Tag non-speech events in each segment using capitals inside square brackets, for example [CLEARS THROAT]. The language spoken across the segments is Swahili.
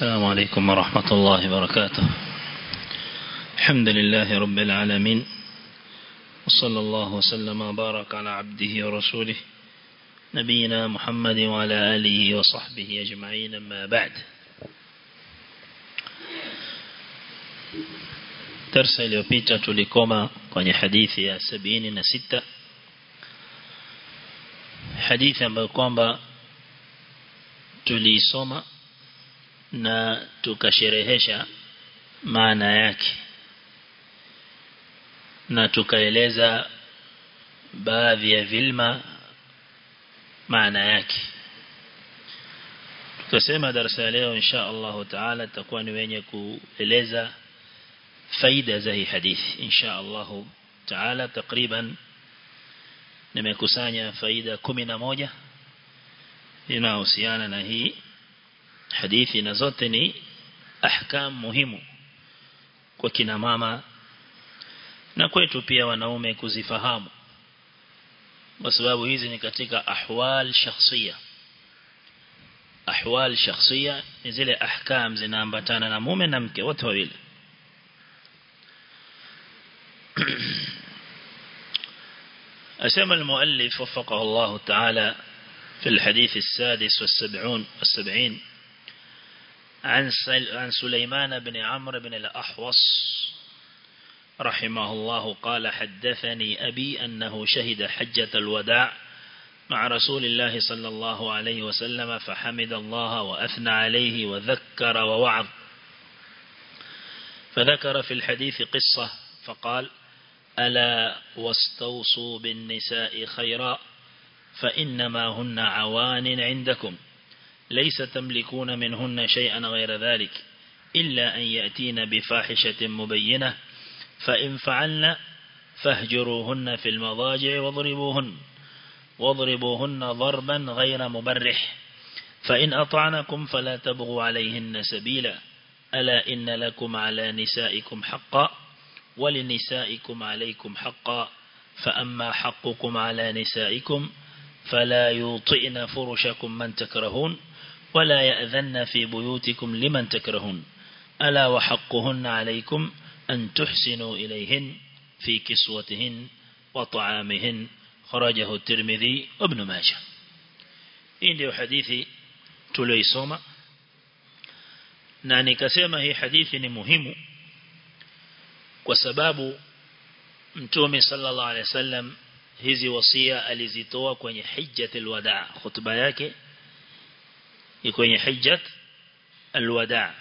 السلام عليكم ورحمة الله وبركاته. الحمد لله رب العالمين. وصلى الله وسلم وبارك على عبده ورسوله نبينا محمد وعلى آله وصحبه أجمعين ما بعد. درس iliyopita tulikoma kwenye hadithi ya 76 hadithi ambayo kwamba tuliisoma na tukasherehesha maana yake. Na tukaeleza baadhi ya vilma maana yake. Tukasema darasa leo insha Allah taala tutakuwa ni wenye kueleza faida za hii hadithi. Insha Allah taala takriban nimekusanya faida 11 inahusiana na hii hadithi na zote ni ahkam muhimu kwa kina mama na kwetu pia wanaume kuzifahamu kwa sababu hizi ni katika ahwal shakhsia ahwal shakhsia ni zile ahkam zinaambatana na mume na mke wote wawili أسمى المؤلف وفقه الله تعالى في الحديث السادس والسبعون والسبعين عن عن سليمان بن عمرو بن الأحوص رحمه الله قال حدثني أبي أنه شهد حجة الوداع مع رسول الله صلى الله عليه وسلم فحمد الله وأثنى عليه وذكر ووعظ. فذكر في الحديث قصة فقال ألا واستوصوا بالنساء خيرا فإنما هن عوان عندكم. ليس تملكون منهن شيئا غير ذلك إلا أن يأتين بفاحشة مبينة فإن فعلن فاهجروهن في المضاجع واضربوهن واضربوهن ضربا غير مبرح فإن أطعنكم فلا تبغوا عليهن سبيلا ألا إن لكم على نسائكم حقا ولنسائكم عليكم حقا فأما حقكم على نسائكم فلا يوطئن فرشكم من تكرهون. ولا يأذن في بيوتكم لمن تكرهن. ألا وحقهن عليكم أن تحسنوا إليهن في كسوتهن وطعامهن. خرجه الترمذي وابن ماجه. عند حديث تليسوم ناني كسيما هي حديث مهم وسباب متومي صلى الله عليه وسلم هذه وصية ألي توى كوني حجة الوداع. خطبة ni kwenye hijjat alwada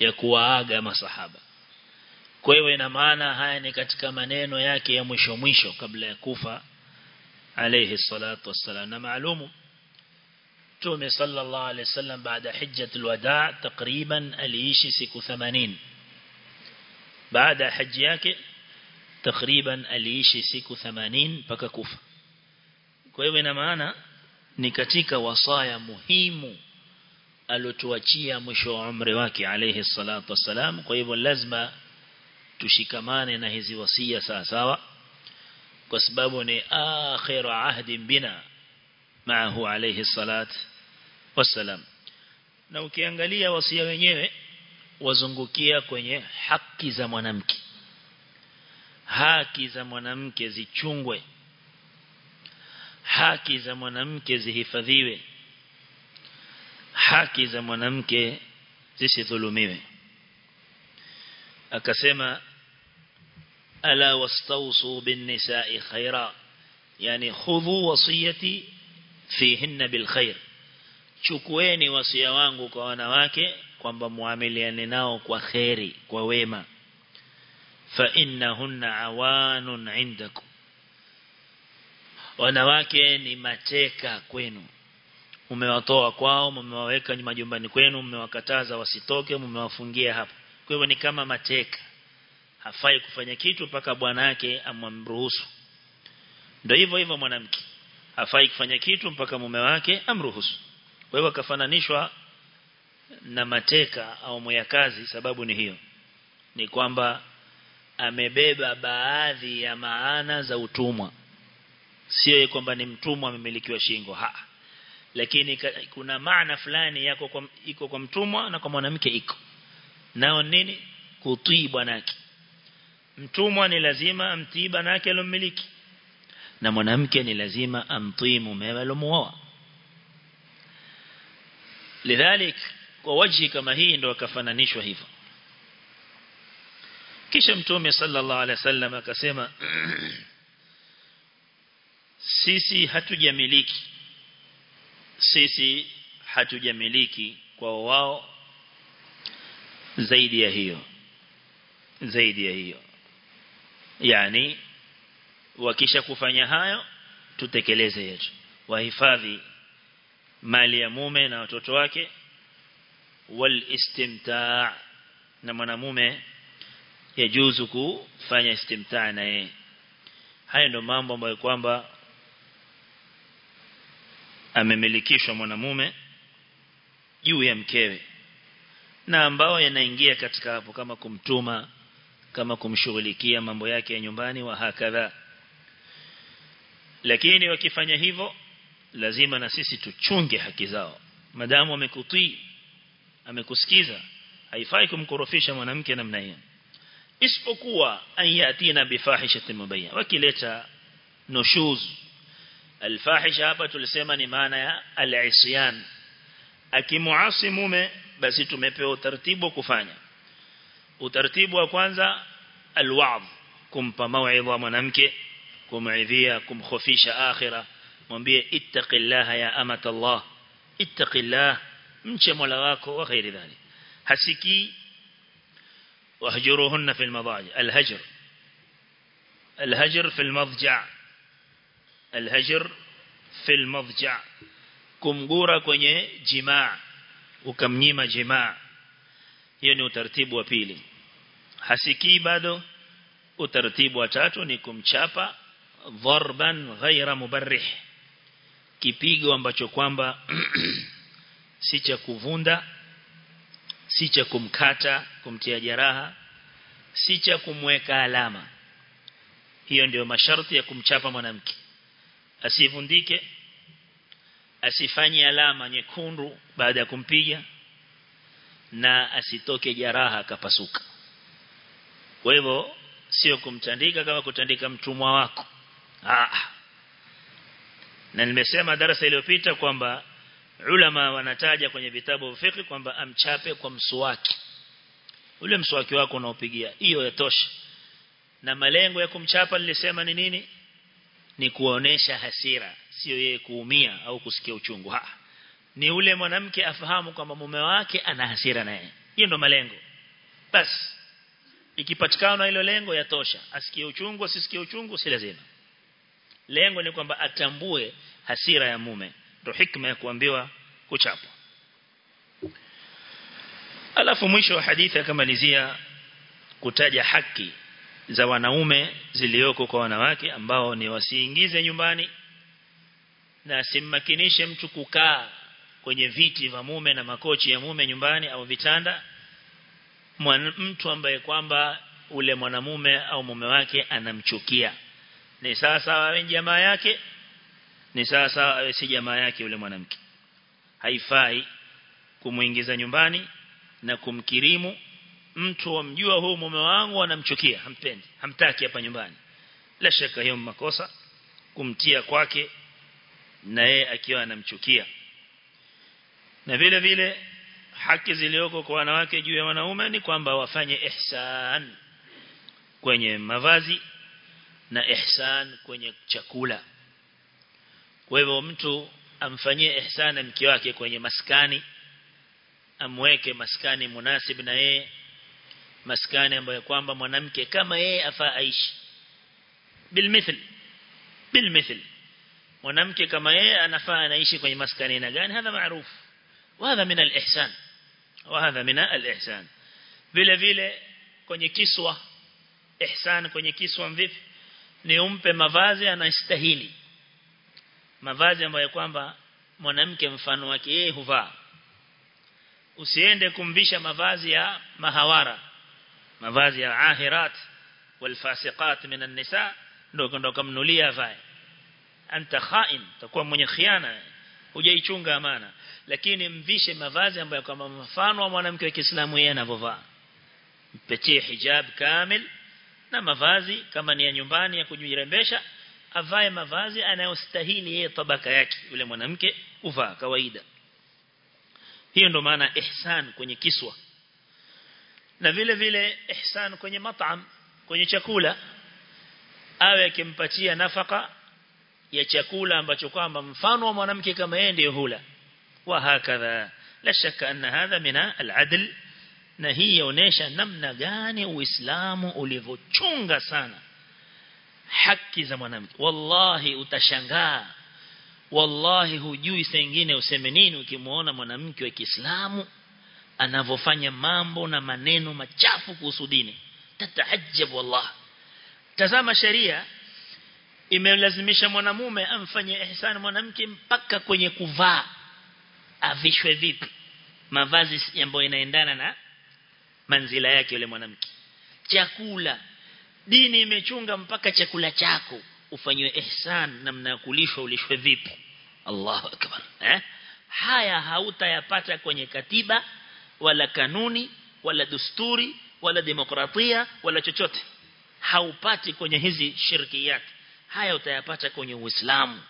ya kuwaaga masahaba. Kwa hiyo ina maana haya ni katika maneno yake ya mwisho mwisho kabla ya kufa alayhi salatu wassalam. Na maalumu Mtume sallallahu alayhi wasallam baada hijjatul wadaa takriban aliishi siku 80 baada haji yake takriban aliishi siku 80 mpaka kufa. Kwa hiyo ina maana ni katika wasaya muhimu alotuachia mwisho wa umri wake alayhi salatu wasalam kwa hivyo lazima tushikamane na hizi wasia sawa sawa kwa sababu ni akhiru ahdi bina maahu alayhi salatu wasalam na ukiangalia wasia wenyewe wazungukia kwenye haki za mwanamke. Haki za mwanamke zichungwe haki za mwanamke zihifadhiwe haki za mwanamke zisidhulumiwe akasema ala wastawsu bin nisa'i khaira yani khudhu wasiyati fihinna bil khair chukueni wasia wangu kwa wanawake kwamba muamiliane nao kwa khairi kwa wema fa innahunna awanun indakum wanawake ni mateka kwenu. Umewatoa kwao mmewaweka majumbani kwenu mmewakataza wasitoke mmewafungia hapo kwa hivyo ni kama mateka. Hafai kufanya kitu mpaka bwana yake amruhusu ndio hivyo hivyo mwanamke. Hafai kufanya kitu mpaka mume wake amruhusu. Kwa hivyo kafananishwa na mateka au moyakazi sababu ni hiyo. Ni kwamba amebeba baadhi ya maana za utumwa sio kwamba ni mtumwa amemilikiwa shingo ha. Lakini kuna maana fulani yako kwa iko kwa mtumwa na kwa mwanamke iko. Nao nini? Kutii bwanake. Mtumwa ni lazima amtii bwanake alomiliki na mwanamke ni lazima amtii mumewe alomuoa lidhalik kwa wajhi kama hii ndo akafananishwa hivyo. Kisha mtume sallallahu alaihi wasallam akasema [CLEARS THROAT] sisi hatujamiliki. Sisi hatujamiliki kwa wao zaidi ya hiyo. Zaidi ya hiyo. Yani wakisha kufanya hayo tutekeleze yetu. Wahifadhi mali ya mume na watoto wake. Wal istimta na mwanamume yajuzu kufanya istimta na yeye. Haya ndio mambo ambayo kwamba amemilikishwa mwanamume juu ya mkewe. Na ambao yanaingia katika hapo kama kumtuma kama kumshughulikia mambo yake ya nyumbani wa hakadha. Lakini wakifanya hivyo lazima na sisi tuchunge haki zao. Madamu amekutii amekusikiza haifai kumkorofisha mwanamke namna hiyo. Isipokuwa ayatina bifahishatin mubayyin wakileta nushuz الفاحشة هابا تلسيما نمانا العصيان. أكي معاصي مومي بس تمepeo ترتيب وكفاني وترتيب وكوانزا الوعظ. كم بموعظة منامك كم عذية كم خفيشة آخرة. منبيه اتق الله يا أمة الله. اتق الله. منش ملغاك وغير ذلك. حسكي وهجروهن في المضاجع. الهجر. الهجر في المضجع. alhajr fil madja kumgura kwenye jimaa ukamnyima jimaa. Hiyo ni utaratibu wa pili. Hasikii bado utaratibu wa tatu ni kumchapa dharban ghaira mubarrih. Kipigo ambacho kwamba [CLEARS THROAT] si cha kuvunda si cha kumkata kumtia jeraha si cha kumweka alama. Hiyo ndio masharti ya kumchapa mwanamke asivundike asifanye alama nyekundu baada ya kumpiga na asitoke jaraha akapasuka. Kwa hivyo sio kumtandika kama kutandika mtumwa wako. Ah. Na nimesema darasa iliyopita kwamba ulama wanataja kwenye vitabu vya fiqh kwamba amchape kwa mswaki. Ule mswaki wako unaopigia hiyo yatosha. Na malengo ya kumchapa nilisema ni nini ni kuonesha hasira sio yeye kuumia au kusikia uchungu. Ha ni ule mwanamke afahamu kwamba mume wake ana hasira naye. Hiyo ndo malengo. Basi ikipatikana hilo lengo yatosha. Asikie uchungu asisikie uchungu si lazima. Lengo ni kwamba atambue hasira ya mume. Ndo hikma ya kuambiwa kuchapwa. Alafu mwisho wa hadithi akamalizia kutaja haki za wanaume zilioko kwa wanawake ambao ni wasiingize nyumbani na asimmakinishe mtu kukaa kwenye viti vya mume na makochi ya mume nyumbani au vitanda. Mtu ambaye kwamba ule mwanamume au mume wake anamchukia. Ni sawa awe jamaa yake ni sawa awe si jamaa yake ule mwanamke. Haifai kumuingiza nyumbani na kumkirimu mtu amjua huyo mume wangu anamchukia. Hampendi. Hamtaki hapa nyumbani. La shaka hiyo makosa. Kumtia kwake na yeye akiwa anamchukia. Na vile vile haki zilioko kwa wanawake juu ya wanaume ni kwamba wafanye ihsan kwenye mavazi na ihsan kwenye chakula. Kwa hivyo mtu amfanyie ihsan mke wake kwenye maskani amweke maskani munasib na yeye maskani ambayo kwamba mwanamke kama yeye afaa aishi bilmithl bilmithl mwanamke kama yeye anafaa anaishi kwenye maskani na gani hadha maarufu وهذا من الإحسان وهذا من الإحسان vile vile kwenye kiswa ihsan kwenye kiswa mvipi ni umpe mavazi anastahili mavazi ambayo kwamba mwanamke mfano wake yeye huvaa usiende kumvisha mavazi ya mahawara mavazi ya ahirat walfasiqat min an-nisa ndio ndo kamnulia vae anta khain takuwa mwenye khiana hujaichunga amana. Lakini mvishe mavazi ambayo kama mfano wa mwanamke wa Kiislamu yeye anavovaa mpetie hijab kamil na mavazi kama ni ya nyumbani ya kujirembesha avae mavazi anayostahili yeye tabaka yake yule mwanamke uvaa kawaida. Hiyo ndo maana ihsan kwenye kiswa na vile vile ihsan kwenye matam kwenye chakula awe akimpatia nafaka ya chakula ambacho kwamba mfano wa mwanamke kama yeye ndiye hula. Wa hakadha la shaka anna hadha mina al-adl na hii yaonesha namna gani uislamu ulivyochunga sana haki za mwanamke. Wallahi utashangaa wallahi hujui sengine useme nini ukimuona mwanamke wa Kiislamu anavofanya mambo na maneno machafu kuhusu dini. Tatahajjab wallah tazama sheria imelazimisha mwanamume amfanye ihsan mwanamke mpaka kwenye kuvaa avishwe vipi? Mavazi ambayo inaendana na manzila yake yule mwanamke. Chakula. Dini imechunga mpaka chakula chako ufanywe ihsan namna ya kulishwa ulishwe vipi? Allahu akbar eh? Haya hautayapata kwenye katiba wala kanuni wala dusturi wala demokratia wala chochote. Haupati kwenye hizi shirkiyat haya utayapata kwenye Uislamu.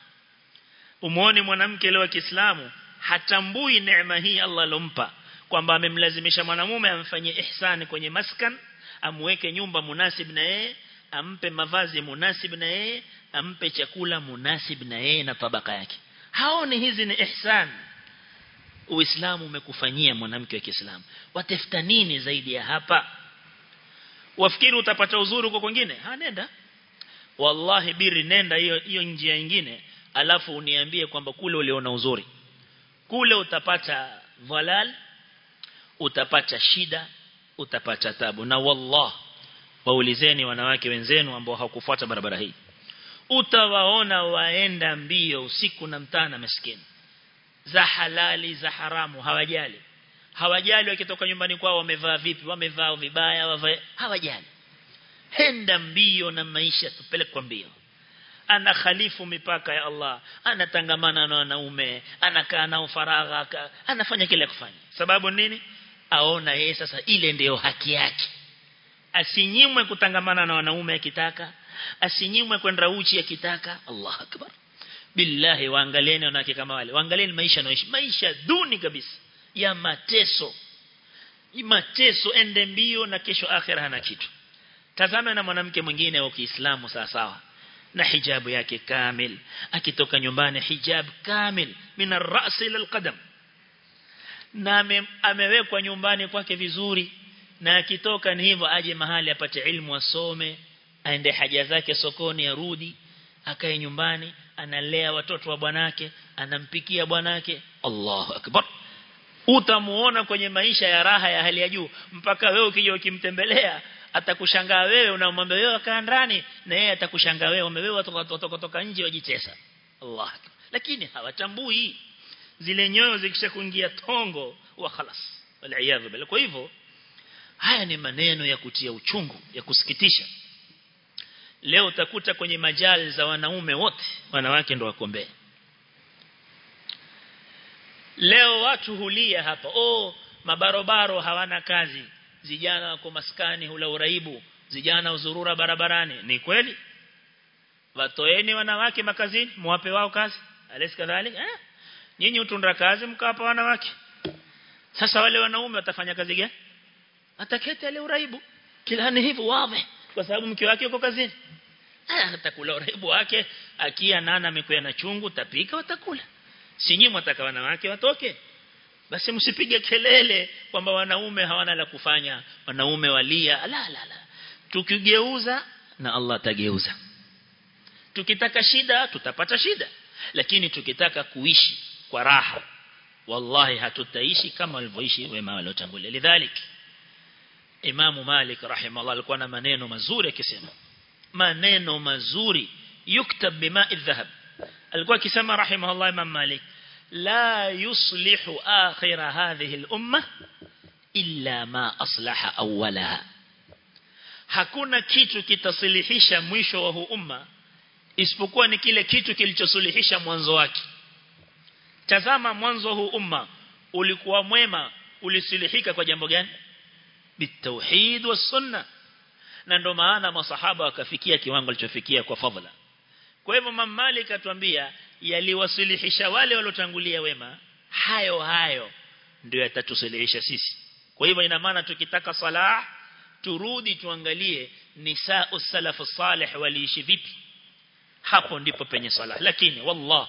Umuone mwanamke leo wa Kiislamu hatambui neema hii Allah alompa kwamba amemlazimisha mwanamume amfanyie ihsani kwenye maskan amweke nyumba munasib na yeye ampe mavazi munasib na yeye ampe chakula munasib na yeye na tabaka yake. Haoni hizi ni ihsan Uislamu umekufanyia mwanamke wa Kiislamu. Watafuta nini zaidi ya hapa? Wafikiri utapata uzuri kwa kwingine? Ha nenda. Wallahi biri nenda hiyo hiyo njia nyingine alafu uniambie kwamba kule uliona uzuri. Kule utapata dhalal utapata shida utapata tabu na wallah waulizeni wanawake wenzenu ambao hawakufuata barabara hii. Utawaona waenda mbio usiku na mtana maskini za halali za haramu hawajali. Hawajali wakitoka nyumbani kwao wamevaa vipi wamevaa vibaya wavae hawajali. Henda mbio na maisha tupelekwa mbio. Ana khalifu mipaka ya Allah anatangamana na wanaume anakaa nao faragha anafanya kile kufanya. Sababu nini? Aona yeye sasa ile ndio haki yake. Asinyimwe kutangamana na wanaume akitaka asinyimwe kwenda uchi akitaka. Allah akbar billahi waangalieni wanawake kama wale. Waangalieni maisha naishi maisha duni kabisa. Ya mateso. Mateso ende mbio na kesho akhira hana kitu. Tazama na mwanamke mwingine wa Kiislamu sawa sawa. Na hijabu yake kamil. Akitoka nyumbani hijab kamil. Min ar-ra's ila al-qadam na amewekwa nyumbani kwake vizuri. Na akitoka ni hivyo aje mahali apate ilmu asome. Aende haja zake sokoni arudi. Akae nyumbani analea watoto wa bwanake anampikia bwanake. Allahu akbar. Utamuona kwenye maisha ya raha ya hali ya juu mpaka wewe ukija ukimtembelea atakushangaa wewe unamwambia wewe kaa ndani na yeye atakushangaa wewe umewewe watoto kutoka nje wajitesa Allah lakini hawatambui. Zile nyoyo zikisha kuingia tongo wa khalas wal kwa hivyo haya ni maneno ya kutia uchungu ya kusikitisha leo utakuta kwenye majali za wanaume wote wanawake ndo wakombea leo watu hulia hapa oh mabarobaro hawana kazi. Zijana wako maskani hula uraibu. Vijana uzurura barabarani. Ni kweli? Watoeni wanawake makazini muwape wao kazi. Alesi kadhalika eh nyinyi utunda kazi mkawapa wanawake. Sasa wale wanaume watafanya kazi gani? Ataketi ile uraibu. Kila ni hivyo wazi kwa sababu mke wake yuko kazini atakula uraibu wake. Akia nana mikuya na chungu tapika watakula. Sinyi mtaka wanawake watoke? Basi msipige kelele kwamba wanaume hawana la kufanya. Wanaume walia la la la. Tukigeuza na Allah tageuza tukitaka shida tutapata shida. Lakini tukitaka kuishi kwa raha wallahi hatutaishi kama walivyoishi wema waliotangulia. Lidhalik Imamu Malik rahimahullah alikuwa na maneno mazuri akisema maneno mazuri yuktab bima'i dhahab. Alikuwa akisema rahimahullah Imam Malik la yuslihu akhir hadhihi al-umma illa ma aslaha awwalaha. Hakuna kitu kitasilihisha mwisho wa huu umma isipokuwa ni kile kitu kilichosuluhisha mwanzo wake. Tazama mwanzo huu umma ulikuwa mwema ulisilihika kwa jambo gani? Bitauhid was sunna na ndo maana masahaba wakafikia kiwango alichofikia kwa fadhila. Kwa hivyo Imam Malik atuambia yaliwasilihisha wale waliotangulia wema hayo hayo ndio yatatusilihisha sisi. Kwa hivyo ina maana tukitaka salah turudi tuangalie nisaa salafu salih waliishi vipi. Hapo ndipo penye salah. Lakini wallah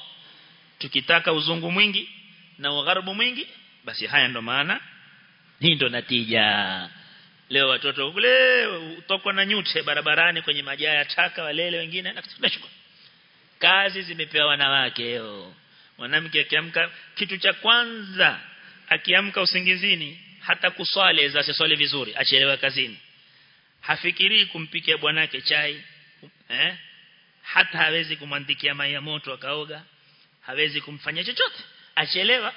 tukitaka uzungu mwingi na ugharibu mwingi basi haya ndo maana hii ndo natija leo watoto kule utokwa na nyute barabarani kwenye majaa ya taka walele wengine nashukuru kazi zimepewa wanawake leo mwanamke akiamka kitu cha kwanza akiamka usingizini hata kuswali za swali vizuri achelewa kazini. Hafikiri kumpikia bwanake chai eh? Hata hawezi kumwandikia mai ya moto akaoga hawezi kumfanyia chochote achelewa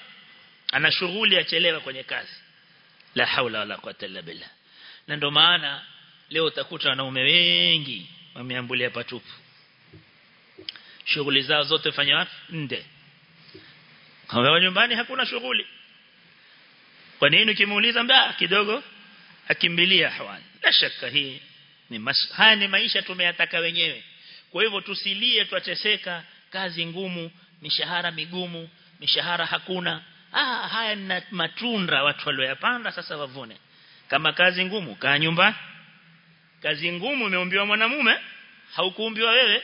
ana shughuli achelewa kwenye kazi. La haula wala quwwata illa billah na ndo maana leo utakuta wanaume wengi wameambulia patupu. Shughuli zao zote fanya nde kwa nyumbani hakuna shughuli. Kwa nini ukimuuliza mbaya kidogo akimbilia hawani? La shaka hii ni mas haya ni maisha tumeyataka wenyewe. Kwa hivyo tusilie twateseka. Kazi ngumu mishahara migumu mishahara hakuna. Ah haya ni matunda watu walioyapanda sasa wavune kama kazi ngumu kaa nyumbani kazi ngumu imeumbiwa mwanamume haukuumbiwa wewe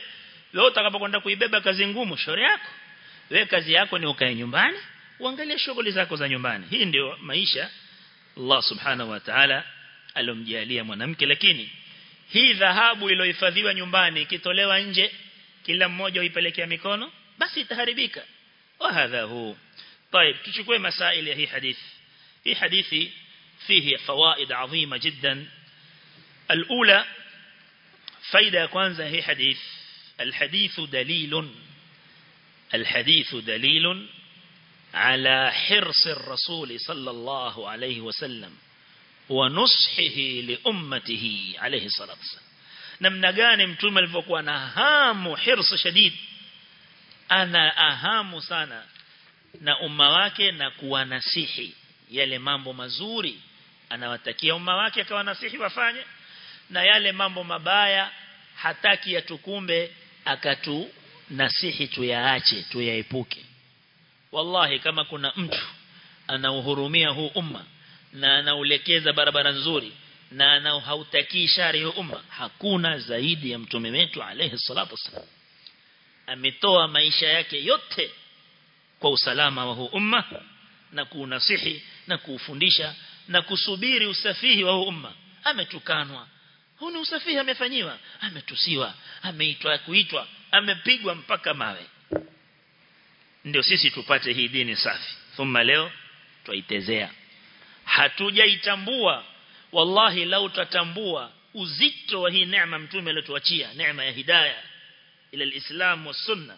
wewe utakapokwenda kuibeba kazi ngumu shauri yako wewe kazi yako ni ukae nyumbani uangalie shughuli zako za nyumbani hii ndio maisha Allah subhanahu wa ta'ala alomjalia mwanamke lakini hii dhahabu iliyohifadhiwa nyumbani ikitolewa nje kila mmoja uipelekea mikono basi itaharibika wa hadha hu طيب tuchukue masaili ya hii hadithi hii hadithi فيه فوائد عظيمة جدا. الأولى فايدة كwanza هي حديث الحديث دليل الحديث دليل على حرص الرسول صلى الله عليه وسلم ونصحه لأمته عليه الصلاة والسلام. namna gani mtume alivyokuwa na hamu hirsa shadid ana ahamu sana na umma wake na kuwanasihi yale mambo mazuri anawatakia umma wake akawanasihi wafanye na yale mambo mabaya hataki yatukumbe akatu nasihi tuyaache tuyaepuke. Wallahi kama kuna mtu anauhurumia huu umma na anaulekeza barabara nzuri na anauhautakii shari huu umma hakuna zaidi ya mtume wetu alayhi salatu wasallam ametoa maisha yake yote kwa usalama wa huu umma na kuunasihi na kuufundisha na kusubiri usafihi wa umma. Ametukanwa. Huni usafihi amefanyiwa. Ametusiwa. Ameitwa kuitwa. Amepigwa mpaka mawe. Ndio sisi tupate hii dini safi. Thumma leo twaitezea. Hatujaitambua. Wallahi lau tatambua uzito wa hii neema mtume aliyotuachia neema ya hidayah ila alislam wa sunna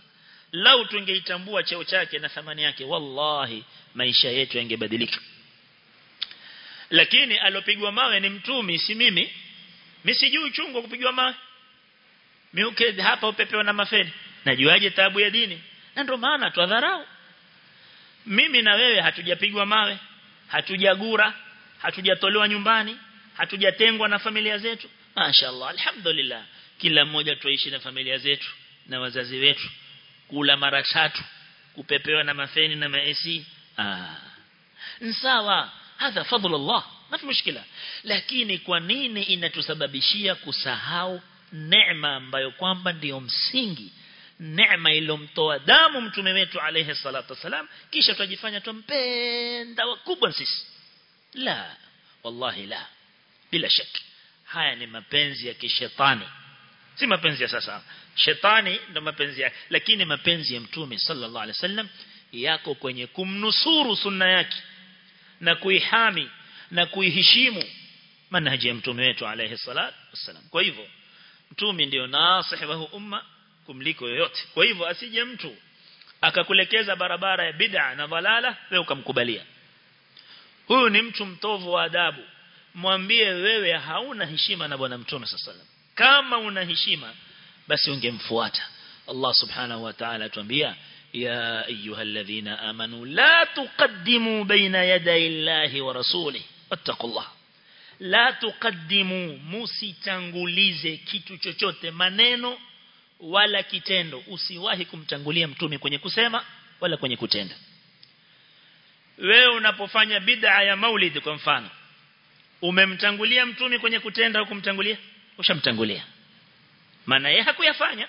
lau tungeitambua cheo chake na thamani yake wallahi maisha yetu yangebadilika lakini alopigwa mawe ni mtumi si mimi. Mimi sijui uchungu kupigwa mawe. Miuke hapa upepewa na mafeni najuaje taabu ya dini? Na ndio maana twadharau mimi na wewe hatujapigwa mawe hatujagura hatujatolewa nyumbani hatujatengwa na familia zetu. Mashaallah alhamdulillah. Kila mmoja tuishi na familia zetu na wazazi wetu. Kula mara tatu kupepewa na mafeni na maesi ah. Sawa hadha fadlullah ma fi mushkila. Lakini kwa nini inatusababishia kusahau neema ambayo kwamba ndiyo msingi neema ilomtoa damu mtume wetu alayhi salatu wasalam kisha tujifanya tumpenda wakubwa sisi? La wallahi la. Bila shaki haya ni mapenzi ya kishetani. Si mapenzi ya sasa. Shetani ndo mapenzi yake lakini mapenzi ya mtume sallallahu alaihi wasallam yako kwenye kumnusuru sunna yake na kuihami na kuiheshimu manhaji ya mtume wetu alayhi salatu wasalam kwa hivyo mtume ndio nasihi wa umma kumliko yoyote. Kwa hivyo asije mtu akakulekeza barabara ya bid'a na dhalala wewe ukamkubalia. Huyu ni mtu mtovu wa adabu. Mwambie wewe hauna heshima na bwana mtume sallallahu kama una heshima basi ungemfuata. Allah subhanahu wa ta'ala atuambia ya ayyuhalladhina amanu la بين يدي الله ورسوله. wa rasulih لا la tuqaddimu musitangulize kitu chochote maneno wala kitendo. Usiwahi kumtangulia mtume kwenye kusema wala kwenye kutenda. Wewe unapofanya bid'a ya maulid kwa mfano umemtangulia mtume kwenye kutenda au kumtangulia? Ushamtangulia. Maana yeye hakuyafanya.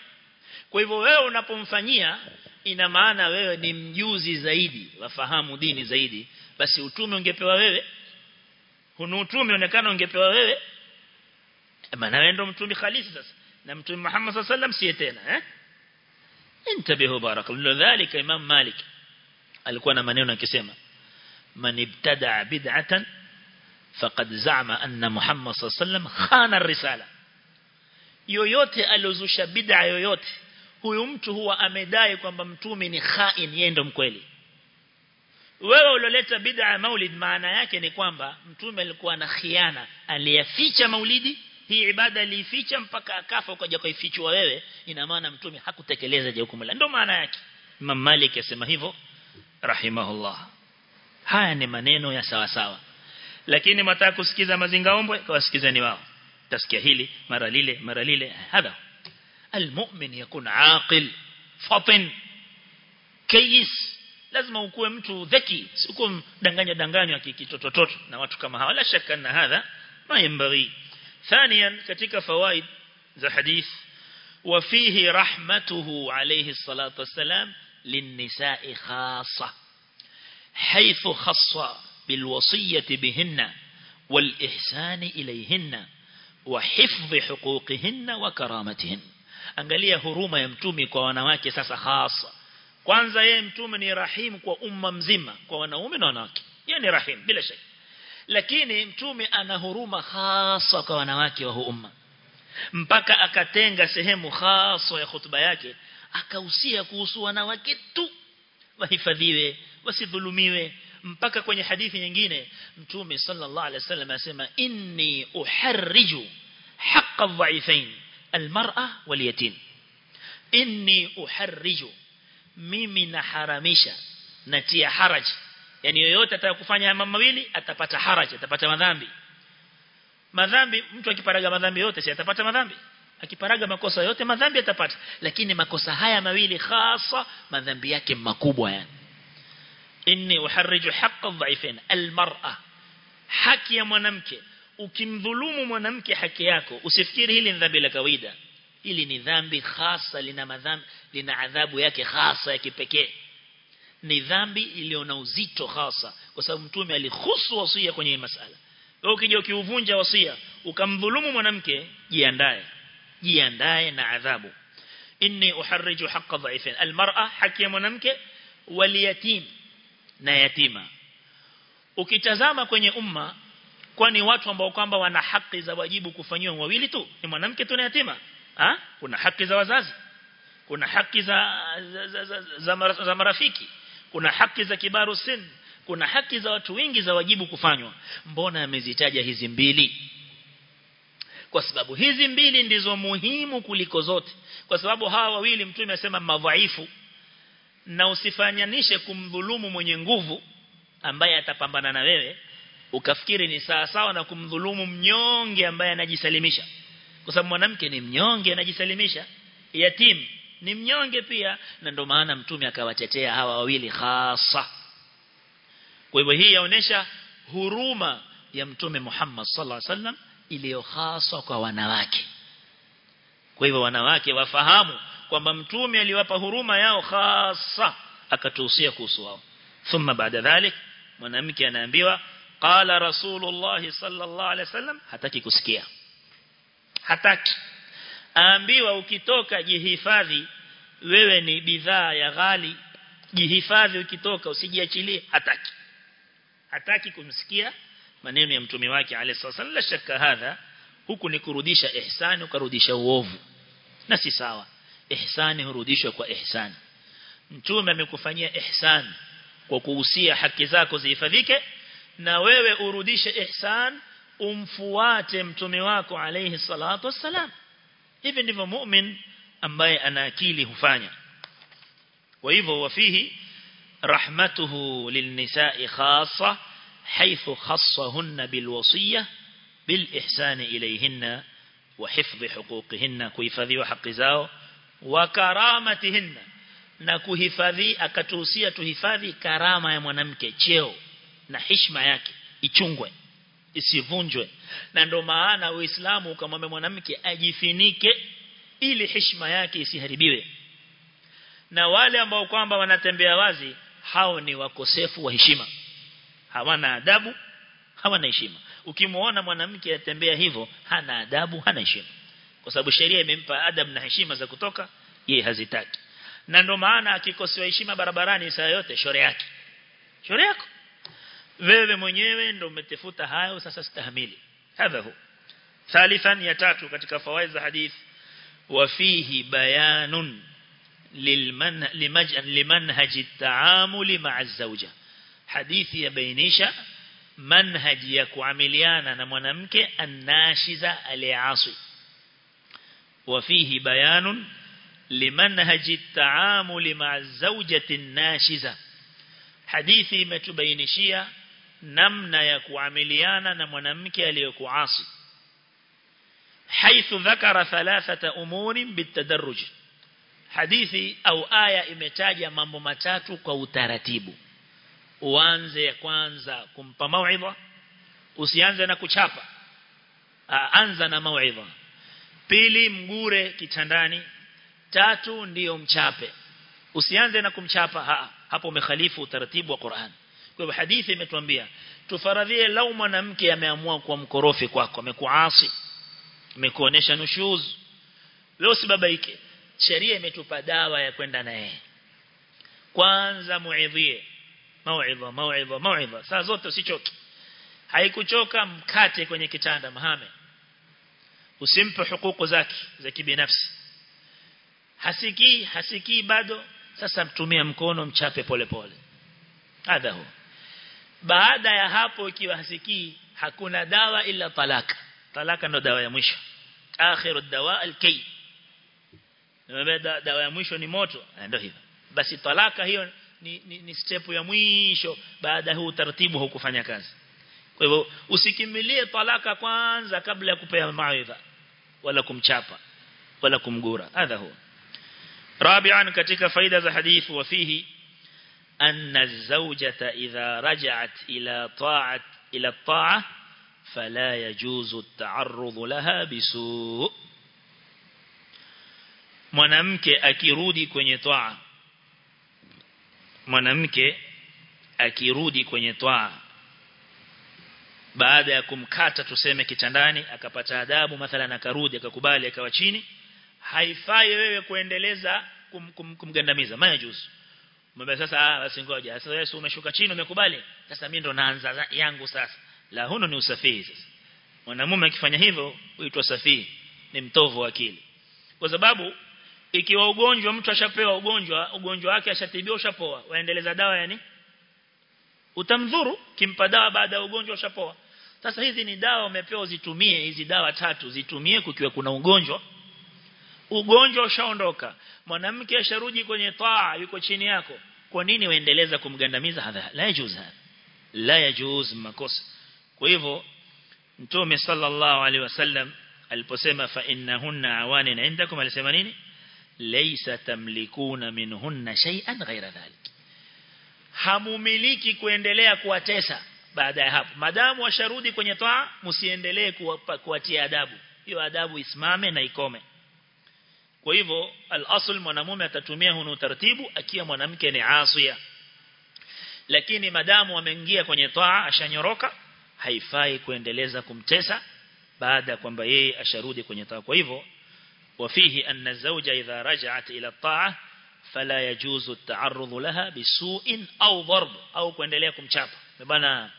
Kwa hivyo wewe unapomfanyia ina maana wewe ni mjuzi zaidi wafahamu dini zaidi basi utume ungepewa wewe? Hunu utume onekana ungepewa wewe? Maana wewe ndo mtume khalisi sasa na mtume Muhammad sallallahu alaihi wasallam si tena eh? Intabihu barakallahu dhalika imam malik alikuwa na maneno akisema man ibtada bid'atan faqad za'ama anna Muhammad sallallahu alaihi wasallam khana ar-risala yoyote aliozusha bid'a yoyote huyu mtu huwa amedai kwamba mtume ni khain yeye ndo mkweli. Wewe uloleta bid'a maulid maana yake ni kwamba mtume alikuwa na khiana. Aliyaficha maulidi hii ibada aliificha mpaka akafa ukaja kuifichua wewe ina maana mtume hakutekeleza jukumu la ndio maana yake. Imam Malik asema hivyo rahimahullah. Haya ni maneno ya sawa sawa lakini mtaka kusikiza mazingaombwe kwa sikizeni wao. Tasikia hili mara lile mara lile hadha المؤمن يكون عاقل فطن كيس. لازم يكون متو ذكي سكون دنغانيا دنغانيا كي كي توتو نواتو كما هاو لا شك أن هذا ما ينبغي ثانيا كتك فوائد ذا حديث وفيه رحمته عليه الصلاة والسلام للنساء خاصة حيث خص بالوصية بهن والإحسان إليهن وحفظ حقوقهن وكرامتهن angalia huruma ya mtume kwa wanawake sasa hasa. Kwanza yeye mtume ni rahim kwa umma mzima kwa wanaume na wanawake. Yeye ni rahim bila shaka. Lakini mtume ana huruma hasa kwa wanawake wa umma. Mpaka akatenga sehemu hasa ya khutba yake akahusia kuhusu wanawake tu. Wahifadhiwe wasidhulumiwe. Mpaka kwenye hadithi nyingine mtume sallallahu alaihi wasallam asema inni uharriju haqqa dhaifain almar'a walyatim inni uharriju mimi naharamisha natia haraj yani yoyote atakufanya mambo mawili atapata haraj atapata madhambi madhambi mtu akiparaga madhambi yote si atapata madhambi akiparaga makosa yote madhambi atapata lakini makosa haya mawili hasa madhambi yake makubwa yani inni uharriju haqqa dhaifain almar'a haki ya mwanamke ukimdhulumu mwanamke haki yako usifikiri hili ni dhambi la kawaida. Hili ni dhambi hasa lina madhambi lina adhabu yake hasa ya kipekee. Ni dhambi iliyo na uzito hasa kwa sababu mtume alihusu wasia kwenye masala. Wewe ukija ukiuvunja wasia ukamdhulumu mwanamke jiandae. Jiandae na adhabu. Inni uharriju haqqa dhaifin almar'a haki ya mwanamke waliyatim na yatima. Ukitazama kwenye umma kwani watu ambao kwamba wana haki za wajibu kufanywa wawili tu? Ni mwanamke tu na yatima. Ha? kuna haki za wazazi. Kuna haki za za, za, za, za, za marafiki. Kuna haki za kibaru sin. Kuna haki za watu wengi za wajibu kufanywa. Mbona amezitaja hizi mbili? Kwa sababu hizi mbili ndizo muhimu kuliko zote. Kwa sababu hawa wawili mtume amesema madhaifu. Na usifanyanishe kumdhulumu mwenye nguvu ambaye atapambana na wewe ukafikiri ni sawa sawa na kumdhulumu mnyonge ambaye anajisalimisha. Kwa sababu mwanamke ni mnyonge anajisalimisha. Yatim ni mnyonge pia na ndio maana mtume akawatetea hawa wawili hasa. Kwa hivyo hii yaonesha huruma ya mtume Muhammad sallallahu alaihi wasallam iliyo hasa kwa wanawake. Kwa hivyo wanawake wafahamu kwamba mtume aliwapa huruma yao hasa akatuhusia kuhusu wao. Thumma baada dhalik mwanamke anaambiwa qala rasulullah sallallahu alaihi wasallam hataki kusikia. Hataki. Aambiwa ukitoka jihifadhi wewe ni bidhaa ya ghali. Jihifadhi ukitoka usijiachilie. Hataki. Hataki kumsikia maneno ya mtume wake alayhi wasallam. La shakka hadha huku ni kurudisha ihsani ukarudisha uovu. Na si sawa. Ihsani hurudishwa kwa ihsani. Mtume amekufanyia ihsani kwa kuhusia haki zako zihifadhike na wewe urudishe ihsan umfuate mtume wako alayhi salatu wassalam hivi ndivyo mu'min ambaye ana akili hufanya kwa hivyo wafihi rahmatuhu lilnisa'i khassa haythu khassahunna bilwasiyah بالإحسان إليهن وحفظ حقوقهن kuhifadhiwa haki zao wa karamatihinna na kuhifadhi akatuhusia tuhifadhi karama ya mwanamke cheo na heshima yake ichungwe isivunjwe. Na ndo maana uislamu ukamwambia mwanamke ajifinike ili heshima yake isiharibiwe. Na wale ambao kwamba wanatembea wazi hao ni wakosefu wa heshima. Hawana adabu hawana heshima. Ukimuona mwanamke atembea hivyo hana adabu hana heshima. Kwa sababu sheria imempa adabu na heshima za kutoka yeye hazitaki. Na ndo maana akikosewa heshima barabarani saa yote shore yake. Shore yako wewe mwenyewe ndo umetafuta hayo sasa stahamili hadha hu thalithan ya tatu katika fawaid za hadith wa fihi bayanun للمن لمج لمنهج التعامل مع الزوجة حديث يبينيشا منهج na mwanamke annashiza aliasi وفيه بيان لمنهج التعامل مع الزوجة الناشزة حديثي imetubainishia namna ya kuamiliana na mwanamke aliyokuasi حيث ذكر ثلاثة أمور بالتدرج hadithi au aya imetaja mambo matatu kwa utaratibu uanze kwanza kumpa mauidha usianze na kuchapa anza na mauidha pili mgure kitandani tatu ndiyo mchape usianze na kumchapa ha, hapo umekhalifu utaratibu wa Qur'an kwa hadithi imetuambia tufaradhie lau mwanamke ameamua kuwa mkorofi kwako amekuasi amekuonesha nushuz. Leo sibabaike sheria imetupa dawa ya kwenda naye kwanza muidhie mauidha mauidha mauidha. Saa zote usichoke. Haikuchoka mkate kwenye kitanda mahame usimpe hukuku zake za kibinafsi. Hasikii hasikii bado. Sasa mtumia mkono mchape polepole pole. Hadha hu baada ya hapo ikiwa hasikii hakuna dawa ila talaka. Talaka ndo dawa ya mwisho. Akhiru dawa alkay. Nimebeba dawa ya mwisho ni moto. Ah, ndio hivyo. Basi talaka hiyo ni, ni, ni step ya mwisho. Baada huu taratibu hukufanya kazi. Kwa hivyo usikimilie talaka kwanza kabla ya kupea mawaidha. Wala kumchapa. Wala kumgura. Hadha huwa. Rabi'an katika faida za hadithi wafihi أن الزوجة إذا رجعت إلى طاعة إلى الطاعة فلا يجوز التعرض لها بسوء mwanamke akirudi kwenye toa mwanamke akirudi kwenye toa baada ya kumkata tuseme kitandani akapata adabu mathalan akarudi akakubali akawa chini haifai wewe kuendeleza kum, kum, kumgandamiza majuzu mwambie sasa ah basi ngoja sasa Yesu umeshuka chini umekubali? Sasa mimi ndo naanza yangu sasa. La huno ni usafiri sasa. Mwanamume akifanya hivyo huitwa safii ni mtovu wa akili. Kwa sababu ikiwa ugonjwa mtu ashapewa ugonjwa ugonjwa wake ashatibiwa ushapoa. Waendeleza dawa yani? Utamdhuru kimpa dawa baada ya ugonjwa ushapoa. Sasa hizi ni dawa umepewa zitumie hizi dawa tatu zitumie kukiwa kuna ugonjwa ugonjwa ushaondoka. Mwanamke asharuji kwenye taa yuko chini yako. Kwa nini waendeleza kumgandamiza? Hadha la yajuz la yajuz makosa. Kwa hivyo mtume sallallahu alaihi wasallam aliposema fa innahunna awanin indakum alisema nini? Laysa tamlikuna minhunna shay'an ghayra dhalik. Hamumiliki kuendelea kuwatesa baada ya hapo. Madamu washarudi kwenye taa msiendelee kuwatia adabu. Hiyo adabu isimame na ikome kwa hivyo al-asl mwanamume atatumia hunu taratibu akiwa mwanamke ni asia lakini madamu ameingia kwenye toa ashanyoroka haifai kuendeleza kumtesa baada kwamba yeye asharudi kwenye toa kwa hivyo wafihi anna zawja idha raja'at ila taa fala yajuzu ta'arrud laha bisu'in au darb au kuendelea kumchapa. Bwana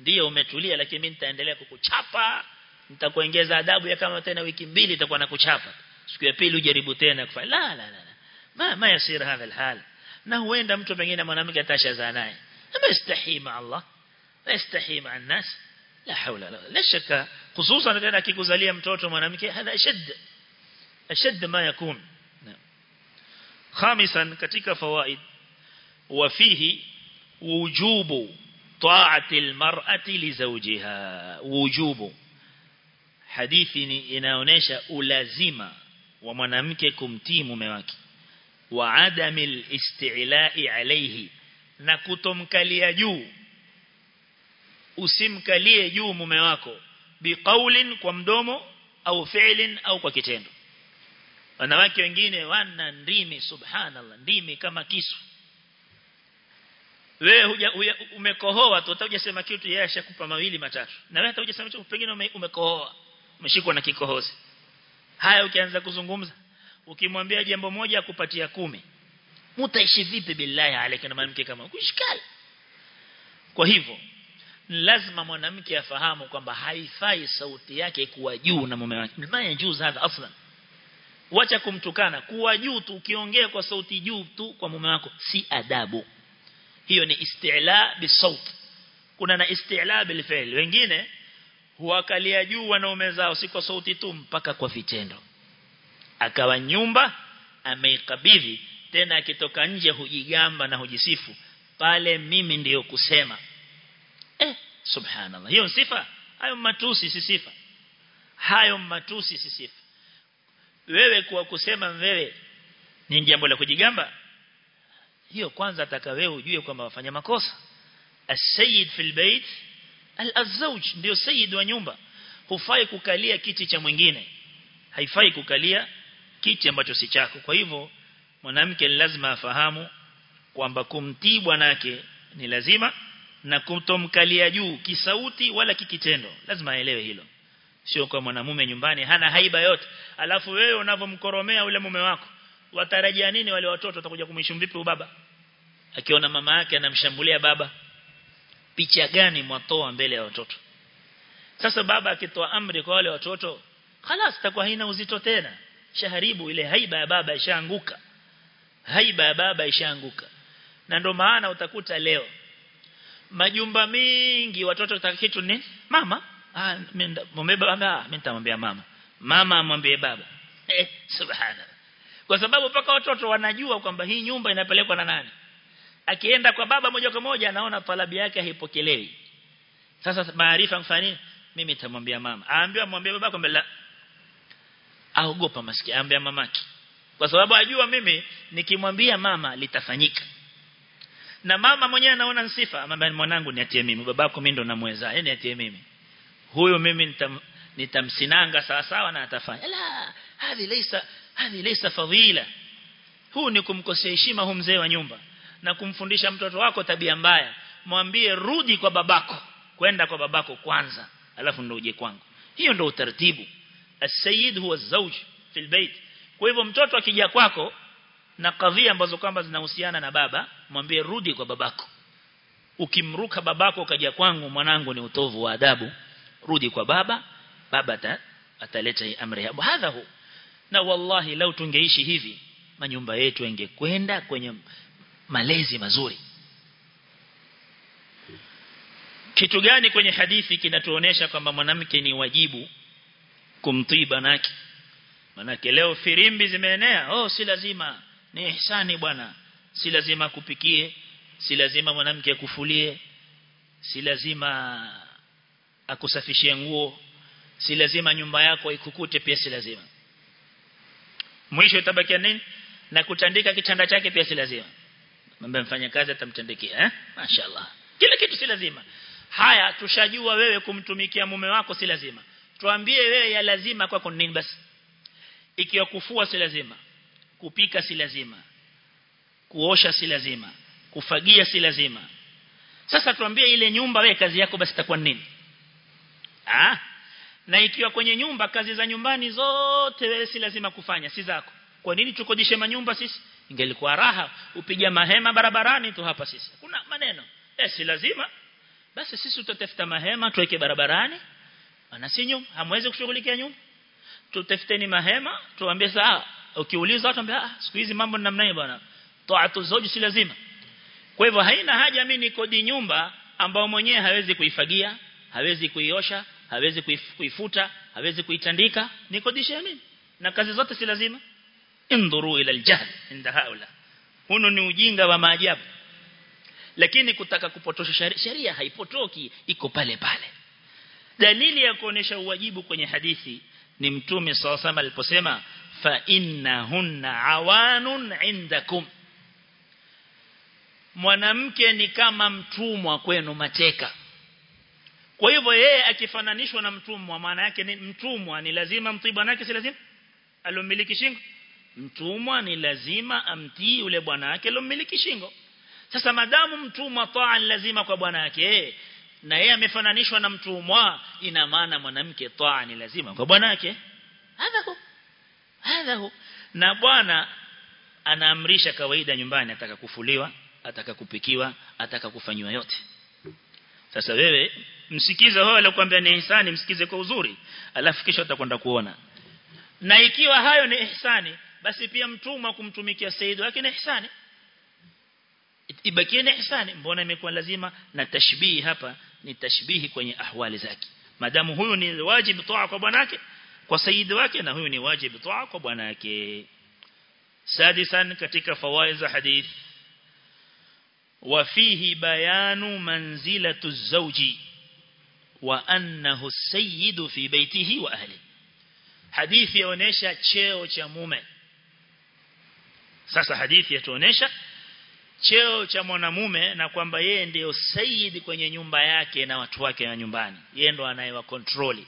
ndio umetulia lakini mimi nitaendelea kukuchapa nitakuongeza adabu ya kama tena wiki mbili itakuwa nakuchapa. Siku ya pili ujaribu tena kufanya la la la ma ma yasir hadha alhal na huenda mtu pengine mwanamke atashazaa naye amastahi ma Allah yastahi ma الناس la hawla la la shaka hususan tena akikuzalia mtoto mwanamke hadha ashad ashad ma yakun khamisan katika fawaid وفيه وجوب طاعة المرأة لزوجها وجوب hadithi inaonyesha ulazima wa mwanamke kumtii mume wake. Wa adamil isti'la'i alayhi na kutomkalia juu. Usimkalie juu mume wako biqaulin kwa mdomo au fi'lin au kwa kitendo. Wanawake wengine wana ndimi subhanallah ndimi kama kisu. Wewe umekohoa tu utajasema kitu yeye ashakupa mawili matatu. Na wewe utajasema kitu pengine umekohoa. Umeshikwa na kikohozi haya ukianza kuzungumza ukimwambia jambo moja akupatia kumi mtaishi vipi billahi alayka na mwanamke kama kushikali kwa hivyo lazima mwanamke afahamu kwamba haifai sauti yake kuwa juu na mume wake. Mbaya juu hadha aslan wacha kumtukana. Kuwa juu tu ukiongea kwa sauti juu tu kwa mume wako si adabu. Hiyo ni isti'la bisaut kuna na isti'la bilfi'l wengine huwakalia juu wanaume zao si kwa sauti tu mpaka kwa vitendo. Akawa nyumba ameikabidhi tena akitoka nje hujigamba na hujisifu. Pale mimi ndiyo kusema. Eh subhanallah. Hiyo sifa. Hayo matusi si sifa. Hayo matusi si sifa. Wewe kwa kusema wewe ni jambo la kujigamba hiyo kwanza ataka wewe ujue kwamba wafanya makosa. As-sayyid fil bait al-azwaj ndio sayyid wa nyumba. Hufai kukalia kiti cha mwingine. Haifai kukalia kiti ambacho si chako. Kwa hivyo mwanamke lazima afahamu kwamba kumtii bwanake ni lazima na kutomkalia juu kisauti wala kikitendo. Lazima aelewe hilo. Sio kwa mwanamume nyumbani hana haiba yote. Alafu wewe unavomkoromea ule mume wako watarajia nini wale watoto watakuja kumheshimu vipi baba akiona mama yake anamshambulia baba picha gani mwatoa mbele ya watoto sasa baba akitoa amri kwa wale watoto خلاص takuwa haina uzito tena shaharibu ile haiba ya baba ishaanguka haiba ya baba ishaanguka na ndo maana utakuta leo majumba mingi watoto wataka kitu ni mama ah mimi baba mimi nitamwambia mama mama amwambie baba eh subhana kwa sababu paka watoto wanajua kwamba hii nyumba inapelekwa na nani Akienda kwa baba moja kwa moja anaona talabi yake haipokelewi. Sasa maarifa mfanya nini? Mimi nitamwambia mama. Aambiwa mwambie baba kwamba la. Aogopa maski aambia mamake. Kwa sababu ajua mimi nikimwambia mama litafanyika. Na mama mwenyewe anaona sifa. Amwambia mwanangu niatie mimi. Babako mimi ndo namweza. Yeye niatie mimi. Huyo mimi nitam, nitamsinanga sawa sawa na atafanya. La hadi laysa hadi laysa fadhila. Huu ni kumkosea heshima huu mzee wa nyumba na kumfundisha mtoto wako tabia mbaya mwambie rudi kwa babako kwenda kwa babako kwanza alafu ndio uje kwangu. Hiyo ndio utaratibu. As-sayyid huwa az-zawj fil bayt. Kwa hivyo mtoto akija kwako na kadhia ambazo kwamba zinahusiana na baba mwambie rudi kwa babako. Ukimruka babako kaja kwangu mwanangu ni utovu wa adabu. Rudi kwa baba baba ta, ataleta amri hapo hadha hu. Na wallahi lau tungeishi hivi manyumba yetu yangekwenda kwenye malezi mazuri. Kitu gani kwenye hadithi kinatuonesha kwamba mwanamke ni wajibu kumtii banaki manake leo firimbi zimeenea. Oh si lazima. Ni ihsani bwana. Si lazima kupikie si lazima mwanamke akufulie. Si lazima akusafishie nguo. Si lazima nyumba yako ikukute pia si lazima. Mwisho itabakia nini? Na kutandika kitanda chake pia si lazima mambo mfanya kazi atamtandikia eh? Mashaallah kila kitu si lazima. Haya tushajua wewe kumtumikia mume wako si lazima. Tuambie wewe ya lazima kwako nini basi? Ikiwa kufua si lazima. Kupika si lazima. Kuosha si lazima. Kufagia si lazima. Sasa tuambie ile nyumba wewe kazi yako basi itakuwa nini? Ah na ikiwa kwenye nyumba kazi za nyumbani zote wewe si lazima kufanya si zako. Kwa nini tukodishe manyumba sisi ingelikuwa raha upiga mahema barabarani tu hapa sisi. Kuna maneno. Eh si lazima. Basi sisi tutatafuta mahema tuweke barabarani. Ana si nyumba hamwezi kushughulikia nyumba. Tutafuteni mahema tuambie saa ukiuliza watu ambia ah siku hizi mambo namna hii bwana. Taatu zoji si lazima. Kwa hivyo haina haja mimi nikodi nyumba ambao mwenyewe hawezi kuifagia hawezi kuiosha hawezi kuifuta hawezi kuitandika. Nikodishe mimi. Na kazi zote si lazima indhuru ila aljahl inda haula huno ni ujinga wa maajabu. Lakini kutaka kupotosha sheria haipotoki iko pale pale. Dalili ya kuonesha uwajibu kwenye hadithi ni mtume SAW aliposema fa innahunna awanun indakum. Mwanamke ni kama mtumwa kwenu mateka. Kwa hivyo yeye akifananishwa na mtumwa maana yake ni mtumwa ni lazima mtii bwanake si lazima? Alomiliki shingo mtumwa ni lazima amtii yule bwana yake alomiliki shingo. Sasa madamu mtumwa taa lazima kwa bwana yake. Na yeye amefananishwa na mtumwa ina maana mwanamke taa ni lazima kwa bwana yake. Hadha hadha na bwana anaamrisha kawaida nyumbani ataka kufuliwa ataka kupikiwa ataka kufanywa yote. Sasa wewe msikize wao alikwambia ni ihsani msikize kwa uzuri. Alafu kisha utakwenda kuona. Na ikiwa hayo ni ihsani basi pia mtumwa kumtumikia saidi wake ni ihsani ibakie ni ihsani mbona imekuwa lazima na tashbihi hapa ni tashbihi kwenye ahwali zake madamu huyu ni wajibu toa kwa bwanake kwa saidi wake na huyu ni wajibu toa kwa bwanake sadisan katika fawaid za hadith وفيه بيان منزلة الزوج وأنه السيد في بيته وأهله حديث يونيشا cheo cha mume sasa hadithi yatuonesha cheo cha mwanamume na kwamba yeye ndio sayyid kwenye nyumba yake na watu wake na nyumbani. Yeye ndo anayewa control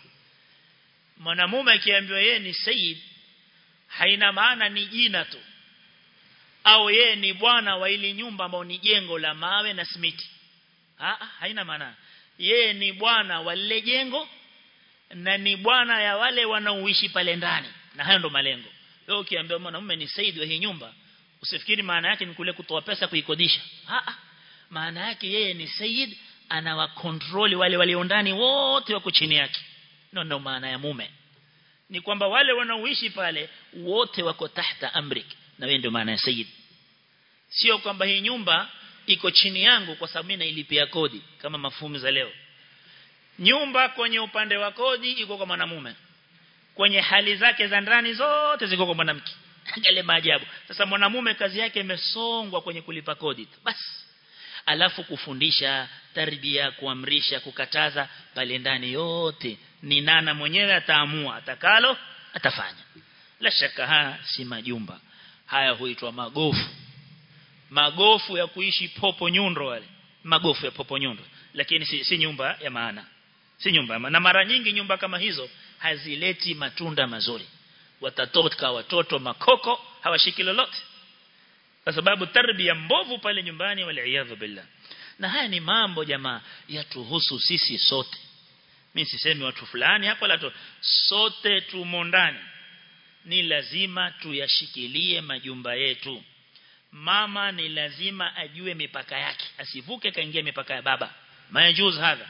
mwanamume akiambiwa yeye ni sayyid haina maana ni jina tu. Au yeye ni bwana wa ile nyumba ambayo ni jengo la mawe na simiti. Ha, haina maana. Yeye ni bwana wa lile jengo na ni bwana ya wale wanaoishi pale ndani. Na hayo ndo malengo. Wewe ukiambiwa mwanamume ni saidi wa hii nyumba usifikiri maana yake ni kule kutoa pesa kuikodisha. Ah maana yake yeye ni sayyid anawa control wale walio ndani wote wako chini yake. Ndio no maana ya mume. Ni kwamba wale wanaoishi pale wote wako tahta amrik. Na wewe ndio maana ya sayyid. Sio kwamba hii nyumba iko chini yangu kwa sababu mimi nailipia kodi kama mafumu za leo. Nyumba kwenye upande wa kodi iko kwa mwanamume. Kwenye hali zake za ndani zote ziko kwa mwanamke [LAUGHS] angalia maajabu. Sasa mwanamume kazi yake imesongwa kwenye kulipa kodi basi alafu kufundisha tarbia kuamrisha kukataza pale ndani yote. Ni nana mwenyewe ataamua atakalo atafanya. La shaka haya si majumba. Haya huitwa magofu. Magofu ya kuishi popo nyundo wale. Magofu ya popo nyundo. Lakini si, si nyumba ya maana. Si nyumba na mara nyingi nyumba kama hizo hazileti matunda mazuri watatoka watoto makoko hawashiki lolote. Kwa sababu tarbia mbovu pale nyumbani waliaadhu billah. Na haya ni mambo jamaa yatuhusu sisi sote. Mimi sisemi watu fulani hapa la sote tumo ndani. Ni lazima tuyashikilie majumba yetu. Mama ni lazima ajue mipaka yake. Asivuke kaingia mipaka ya baba. Majuz hadha.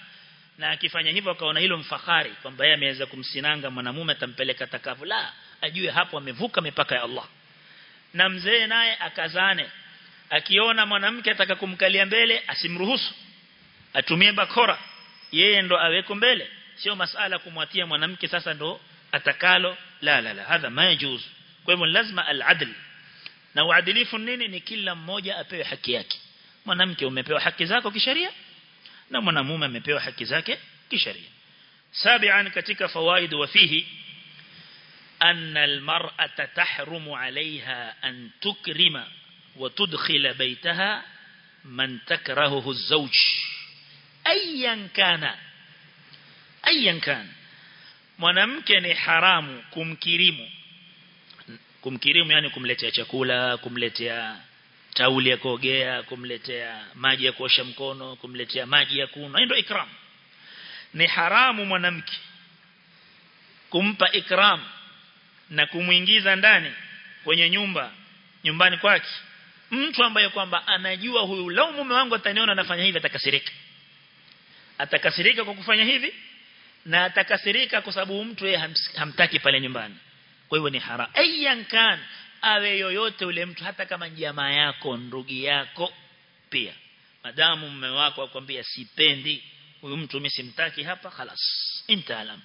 Na akifanya hivyo akaona hilo mfahari kwamba yeye ameweza kumsinanga mwanamume atampeleka takavu la ajue hapo amevuka mipaka ya Allah. Na mzee naye akazane akiona mwanamke ataka kumkalia mbele asimruhusu. Atumie bakora. Yeye ndo aweko mbele. Sio masala kumwatia mwanamke sasa ndo atakalo. La la la. Hadha majuz kwa hivyo lazima al-adl. Na uadilifu nini? Ni kila mmoja apewe haki yake. Mwanamke umepewa haki zako kisheria na mwanamume amepewa haki zake kisheria. Sabian katika fawaid wa fihi أن المرأة تحرم عليها أن تكرم وتدخل بيتها من تكرهه الزوج. أيا كان أيا كان. ونمكن حرام كم كريم. كم كريم يعني كم لتيا شاكولا كم لتيا تاوليا كوغيا كم لتيا ماجيا كوشمكونو كم لتيا ماجيا يكون عنده إكرام؟ ني حرام ونمكن كم بإكرام با na kumuingiza ndani kwenye nyumba nyumbani kwake mtu ambaye kwamba anajua huyu lao mume wangu ataniona anafanya hivi atakasirika atakasirika kwa kufanya hivi na atakasirika kwa sababu mtu yeye hamtaki pale nyumbani kwa hivyo ni haram ayan kan awe yoyote ule mtu hata kama jamaa yako ndugu yako pia madamu mume wako akwambia sipendi huyu mtu mimi simtaki hapa خلاص intalam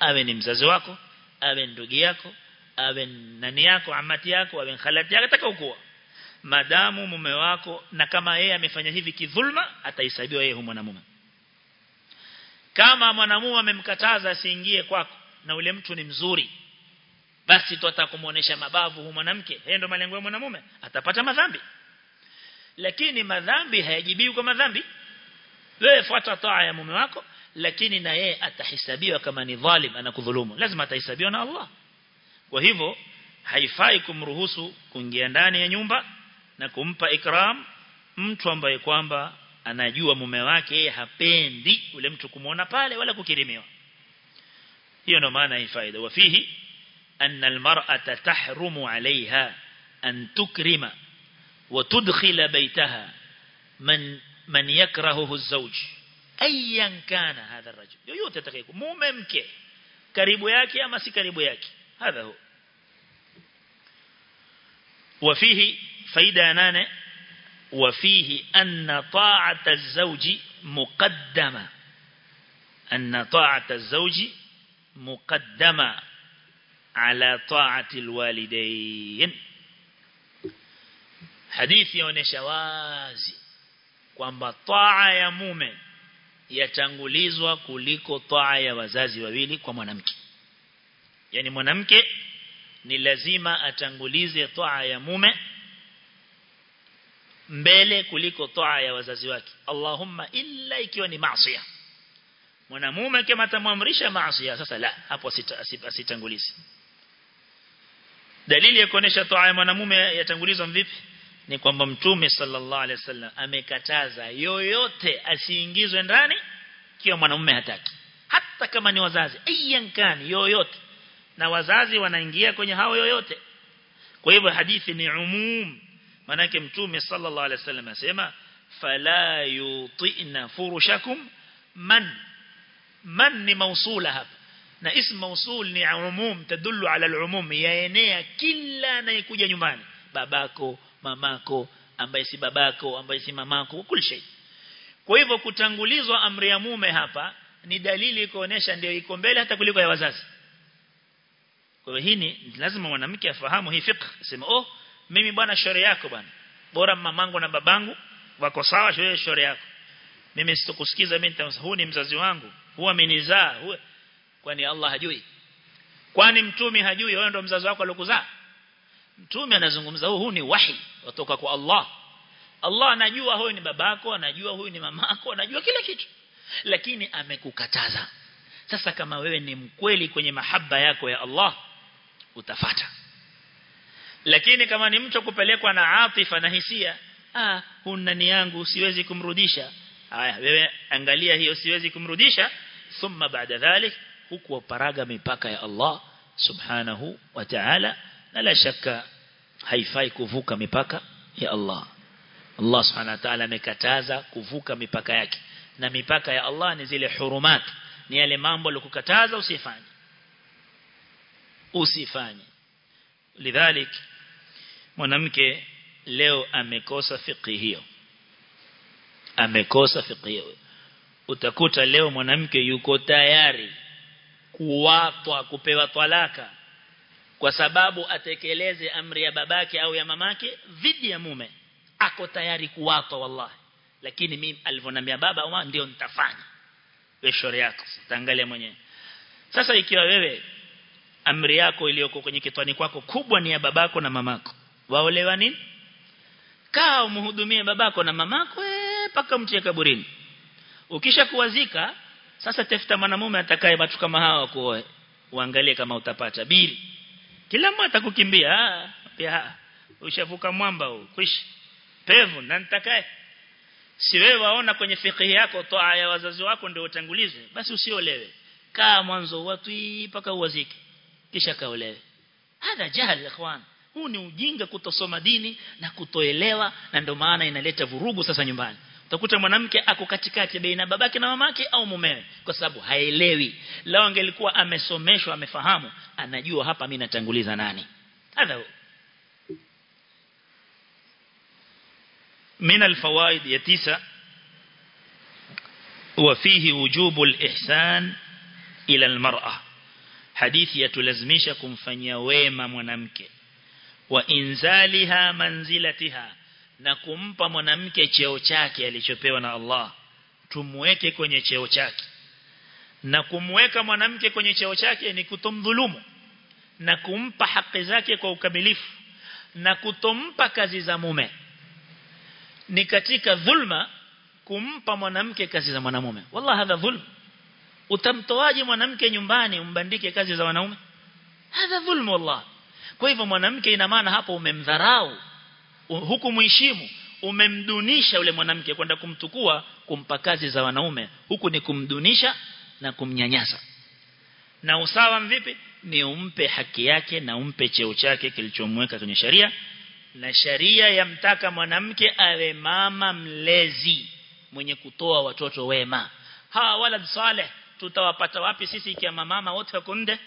awe ni mzazi wako awe ndugu yako awe nani yako amati yako awe khalati yako atakaokuwa madamu mume wako na kama yeye amefanya hivi kidhulma atahesabiwa yeye mwanamume. Kama mwanamume amemkataza asiingie kwako na ule mtu ni mzuri basi tu atakumuonesha mabavu huyu mwanamke. Yeye ndo malengo ya mwanamume atapata madhambi. Lakini madhambi hayajibiwi kwa madhambi. Wewe fuata taa ya mume wako lakini na yeye atahesabiwa kama ni dhalim anakudhulumu. Lazima atahesabiwa na Allah. Kwa hivyo haifai kumruhusu kuingia ndani ya nyumba na kumpa ikram mtu ambaye kwamba anajua mume wake hapendi ule mtu kumuona pale wala kukirimiwa. Hiyo ndo maana hii faida. Wafihi anna almar'ata tahrumu 'alayha an tukrima wa tudkhila baytaha man man yakrahuhu az-zawj ayan kana hadha ar-rajul yoyote atakayekuwa mume mke karibu yake ama si karibu yake hadha huwa وفيه فايدة نانة وفيه أن طاعة الزوج مقدمة أن طاعة الزوج مقدمة على طاعة الوالدين حديث يونيشا wazi kwamba ya mume yatangulizwa kuliko taa ya wazazi wawili kwa mwanamke. Yani mwanamke ni lazima atangulize taa ya mume mbele kuliko taa ya wazazi wake. Allahumma illa ikiwa ni maasiya. Mwanamume kama atamwamrisha maasiya sasa la hapo asitangulize dalili ya kuonesha taa ya mwanamume yatangulizwa vipi ni kwamba mtume sallallahu alaihi wasallam amekataza yoyote asiingizwe ndani kiwa mwanamume hataki. Hata kama ni wazazi ayan yoyote. Na wazazi wanaingia kwenye hao yoyote. Kwa hivyo hadithi ni umum. Manake mtume sallallahu alaihi wasallam asema fala yutina furushakum man. Man ni mausula hapa. Na ism mausul ni umum tadullu ala al-umum. Yaenea kila anayekuja nyumbani. Babako mamako ambaye si babako ambaye si mamako kila shay kwa hivyo kutangulizwa amri ya mume hapa ni dalili kuonesha ndio iko mbele hata kuliko ya wazazi. Kwa hivyo hii ni lazima mwanamke afahamu hii fiqh sema oh mimi bwana shauri yako bwana. Bora mamangu na babangu wako sawa shauri yako. Mimi sitokusikiza mimi huu ni mzazi wangu. Huwa amenizaa kwani Allah hajui? Kwani mtume hajui? Wewe ndo mzazi wako aliyokuzaa mtume anazungumza huu huu ni wahi kutoka kwa Allah. Allah anajua huyu ni babako anajua huyu ni mamako anajua kila kitu. Lakini amekukataza. Sasa kama wewe ni mkweli kwenye mahaba yako ya Allah utafata. Lakini kama ni mtu kupelekwa na atifa na hisia ah huna ni yangu siwezi kumrudisha. Haya wewe angalia hiyo siwezi kumrudisha. Thumma baada dhalik huku paraga mipaka ya Allah subhanahu wa ta'ala na la shaka haifai kuvuka mipaka ya Allah. Allah subhanahu wa ta'ala amekataza kuvuka mipaka yake. Na mipaka ya Allah ni zile hurumat ni yale mambo aliyokukataza usifanye. Usifanye. Lidhalik mwanamke leo amekosa fiqi hiyo. Amekosa fiqi hiyo. Utakuta leo mwanamke yuko tayari kuwatwa kupewa talaka kwa sababu atekeleze amri ya babake au ya mamake dhidi ya mume. Ako tayari kuwapa wallahi. Lakini mimi alivyoniambia baba wa ndio nitafanya. Wewe shauri yako taangalia mwenyewe. Sasa ikiwa wewe amri yako iliyoko kwenye kitwani kwako kubwa ni ya babako na mamako waolewa nini? Kaa umhudumie babako na mamako paka mtie kaburini. Ukisha kuwazika sasa tafuta mwanamume atakaye watu kama hawa kuoe uangalie kama utapata bili kila mmoja atakukimbia. Pia ushavuka mwamba huu. Kwishi pevu na nitakaye. Si wewe waona kwenye fikhi yako toa ya wazazi wako ndio utangulize basi usiolewe. Kaa mwanzo watu mpaka uwazike kisha kaolewe hadha jahil ikhwan. Huu ni ujinga kutosoma dini na kutoelewa na ndio maana inaleta vurugu sasa nyumbani utakuta mwanamke ako katikati baina babake na mamake au mumewe kwa sababu haelewi lao angelikuwa amesomeshwa amefahamu anajua hapa mimi natanguliza nani hadha من الفوائد يتيسى وفيه وجوب الإحسان إلى المرأة hadithi yatulazimisha kumfanyia wema mwanamke wa inzaliha manzilatiha na kumpa mwanamke cheo chake alichopewa na Allah. Tumweke kwenye cheo chake. Na kumweka mwanamke kwenye cheo chake ni kutomdhulumu na kumpa haki zake kwa ukamilifu na kutompa kazi za mume. Ni katika dhulma kumpa mwanamke kazi za mwanamume. Wallahi hadha dhulm. Utamtoaje mwanamke nyumbani umbandike kazi za wanaume? Hadha dhulm wallahi. Kwa hivyo mwanamke ina maana hapo umemdharau huku muheshimu umemdunisha yule mwanamke kwenda kumtukua kumpa kazi za wanaume. Huku ni kumdunisha na kumnyanyasa na usawa mvipi? Ni umpe haki yake na umpe cheo chake kilichomweka kwenye sharia. Na sharia yamtaka mwanamke awe mama mlezi mwenye kutoa watoto wema. Hawa walad saleh tutawapata wapi sisi kama mama wote wako nde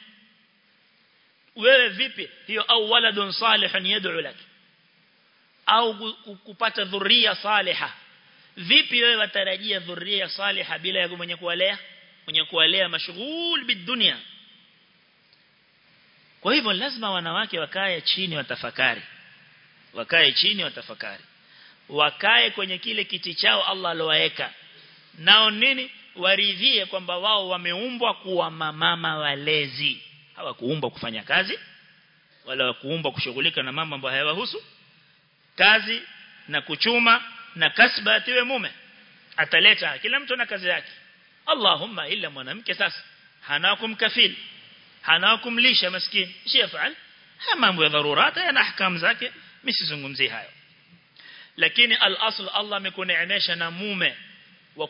wewe vipi? Hiyo au waladun salihun yad'u lak au kupata dhuria saliha. Vipi wewe watarajia dhuria saliha bila ya mwenye kuwalea? Mwenye kuwalea mashughul bidunia kwa hivyo lazima wanawake wakae chini watafakari. Wakae chini watafakari. Wakae kwenye kile kiti chao Allah alowaeka nao nini? Waridhie kwamba wao wameumbwa kuwa mamama walezi hawakuumbwa kufanya kazi. Wala kuumbwa kushughulika na mambo ambayo hayawahusu kazi na kuchuma na kasba atiwe mume ataleta kila mtu na kazi yake. Allahumma illa mwanamke sasa hana kumkafil hana kumlisha maskini. Shefal mambo ya dharurata yana ahkam zake msizungumzie hayo. Lakini al-asl Allah amekuneemesha na mume wa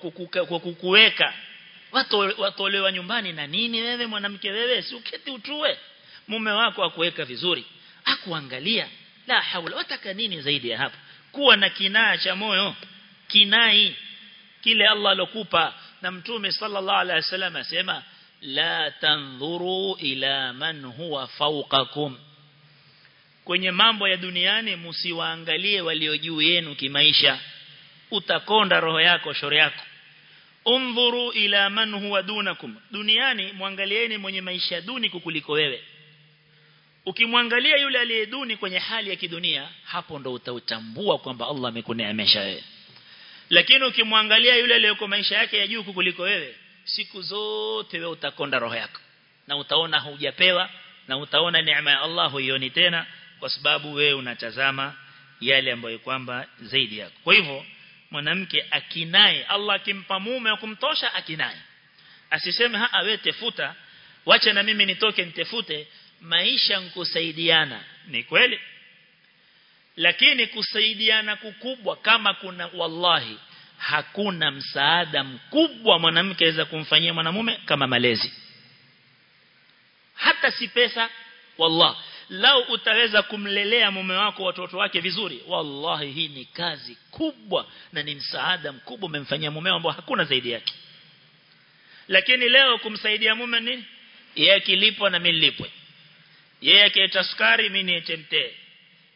kukuweka. Watolewa nyumbani na nini wewe mwanamke wewe? Si uketi utue mume wako akuweka vizuri akuangalia la haula wataka nini zaidi ya hapo. Kuwa na kinaa cha moyo. Kinai. Kile Allah alokupa. Na mtume sallallahu alaihi wasallam asema la tanzuru ila man huwa fawqakum. Kwenye mambo ya duniani msiwaangalie walio juu yenu kimaisha. Utakonda roho yako shore yako. Undhuru ila man huwa dunakum. Duniani muangalieni mwenye maisha duni kukuliko wewe ukimwangalia yule aliyeduni kwenye hali ya kidunia hapo ndo utautambua kwamba Allah amekuneemesha wewe. Lakini ukimwangalia yule aliyeko maisha yake ya juu kuliko wewe siku zote wewe utakonda roho yako. Na utaona hujapewa na utaona neema ya Allah huioni tena kwa sababu wewe unatazama yale ambayo kwamba zaidi yako. Kwa hivyo mwanamke akinaye Allah akimpa mume wa kumtosha akinaye. Asiseme ha awe tefuta wacha na mimi nitoke nitefute maisha nkusaidiana ni kweli. Lakini kusaidiana kukubwa kama kuna wallahi hakuna msaada mkubwa mwanamke aweza kumfanyia mwanamume kama malezi. Hata si pesa wallah lau utaweza kumlelea mume wako watoto wake vizuri wallahi hii ni kazi kubwa na ni msaada mkubwa umemfanyia mume ambao hakuna zaidi yake. Lakini leo kumsaidia mume nini yeye kilipo na mimi nilipwe yeye akieta sukari mimi nitemtee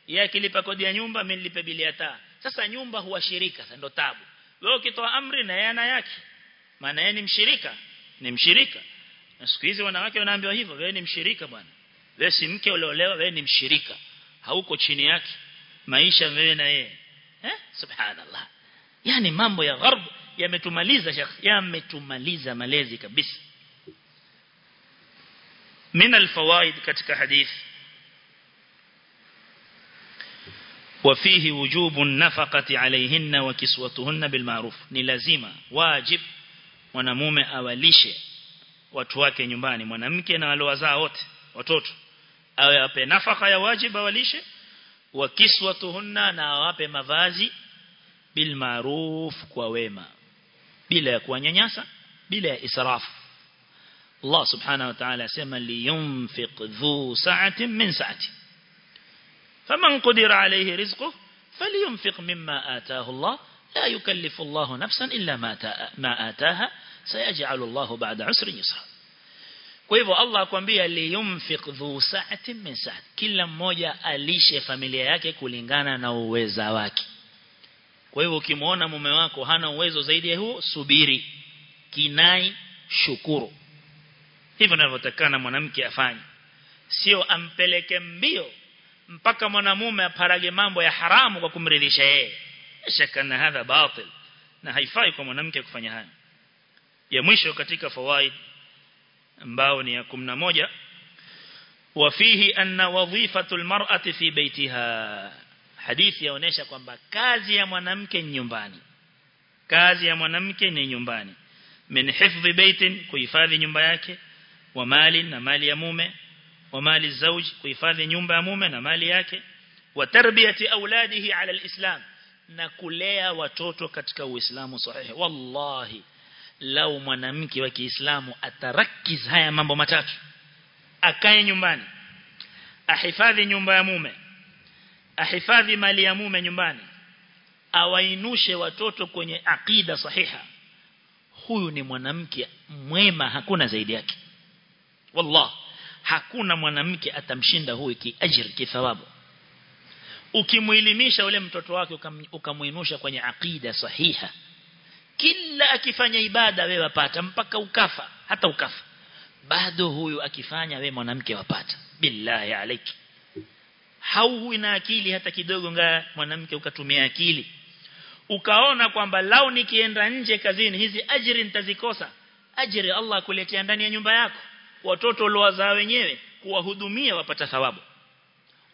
yeye akilipa kodi ya nyumba mimi nilipe bili ya taa. Sasa nyumba huwa shirika sasa ndo tabu. Wewe ukitoa amri na yeye ana yake. Maana yeye ni mshirika ni mshirika. Na siku hizi wanawake wanaambiwa hivyo wewe ni mshirika bwana. Wewe si mke uliolewa wewe ni mshirika. Hauko chini yake. Maisha wewe na yeye. Eh? Subhanallah. Yani mambo ya gharb yametumaliza shekh yametumaliza malezi kabisa من الفوائد katika hadith وفيه وجوب النفقة عليهن وكسوتهن بالمعروف ni lazima wajib mwanamume awalishe watu wake nyumbani mwanamke na waliowazaa wote watoto awe ape nafaka ya wajib awalishe wa kiswatuhunna na awape mavazi bil maruf kwa wema bila ya kuwanyanyasa bila ya israfu الله سبحانه وتعالى سما لينفق ذو سعة من سعته. فمن قدر عليه رزقه فلينفق مما آتاه الله. لا يكلف الله نفسا إلا ما آتاها. سيجعل الله بعد عسر يسر كيف الله كنبيا لينفق ذو سعة من سعة. كل موجة أليشة فاملياك كلنغانا نوزاواك كيف كمونا مميواك هانا وزو زيده سبيري كناي شكورو hivyo ninavyotakana mwanamke afanye. Sio ampeleke mbio mpaka mwanamume aparage mambo ya haramu kwa kumridhisha yeye. Shakana hadha batil na haifai kwa mwanamke kufanya hayo ya mwisho katika fawaid ambao ni ya 11 wafihi anna wadhifatu almar'ati fi baitiha hadithi yaonesha kwamba kazi ya mwanamke ni nyumbani. Kazi ya mwanamke ni nyumbani. Min hifdhi baitin kuhifadhi nyumba yake wa mali na mali ya mume wa mali zauji kuhifadhi nyumba ya mume na mali yake wa tarbiyati auladihi ala alislam na kulea watoto katika uislamu sahihi. Wallahi lau mwanamke wa Kiislamu atarakiz haya mambo matatu. Akae nyumbani ahifadhi nyumba ya mume ahifadhi mali ya mume nyumbani awainushe watoto kwenye akida sahiha. Huyu ni mwanamke mwema hakuna zaidi yake wallah hakuna mwanamke atamshinda huyu kiajiri kithawabu ukimuelimisha ule mtoto wake ukamuinusha kwenye akida sahiha kila akifanya ibada wewe wapata mpaka ukafa hata ukafa bado huyu akifanya wewe mwanamke wapata. Billahi alayki hauhui na akili hata kidogo ngaa mwanamke ukatumia akili. Ukaona kwamba lau nikienda nje kazini hizi ajiri nitazikosa ajiri Allah kuletea ndani ya nyumba yako watoto uliowazaa wenyewe kuwahudumia wapata thawabu.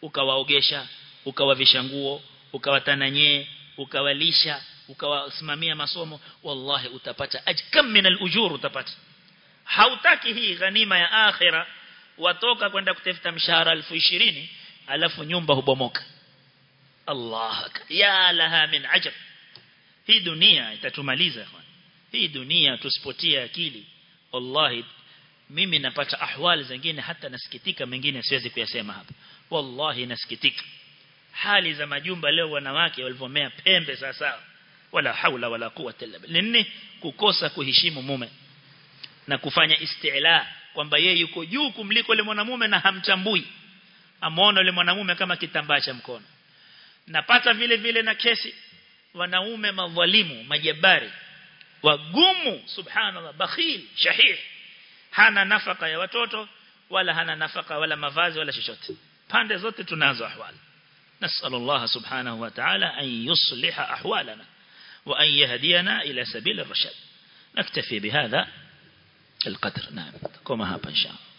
Ukawaogesha ukawavisha nguo ukawatananyee ukawalisha ukawasimamia masomo wallahi utapata ajkam min al-ujur utapata. Hautaki hii ghanima ya akhira watoka kwenda kutafuta mshahara 1020 alafu nyumba hubomoka. Allah ya laha min ajab hii dunia itatumaliza hii dunia tusipotia akili wallahi mimi napata ahwali zingine hata nasikitika mengine siwezi kuyasema hapa. Wallahi nasikitika. Hali za majumba leo wanawake walivomea pembe sasa wala haula wala quwwata illa billah. Nini? Kukosa kuheshimu mume. Na kufanya istila kwamba yeye yuko juu kumliko yule mwanamume na hamtambui. Amuona yule mwanamume kama kitambaa cha mkono. Napata vile vile na kesi. Wanaume madhalimu majabari wagumu subhanallah bakhil shahih hana nafaka ya watoto wala hana nafaka wala mavazi wala chochote. Pande zote tunazo ahwali. نسأل الله سبحانه وتعالى أن يصلح أحوالنا وأن يهدينا إلى سبيل الرشاد نكتفي بهذا القدر نعم كما هذا إن شاء الله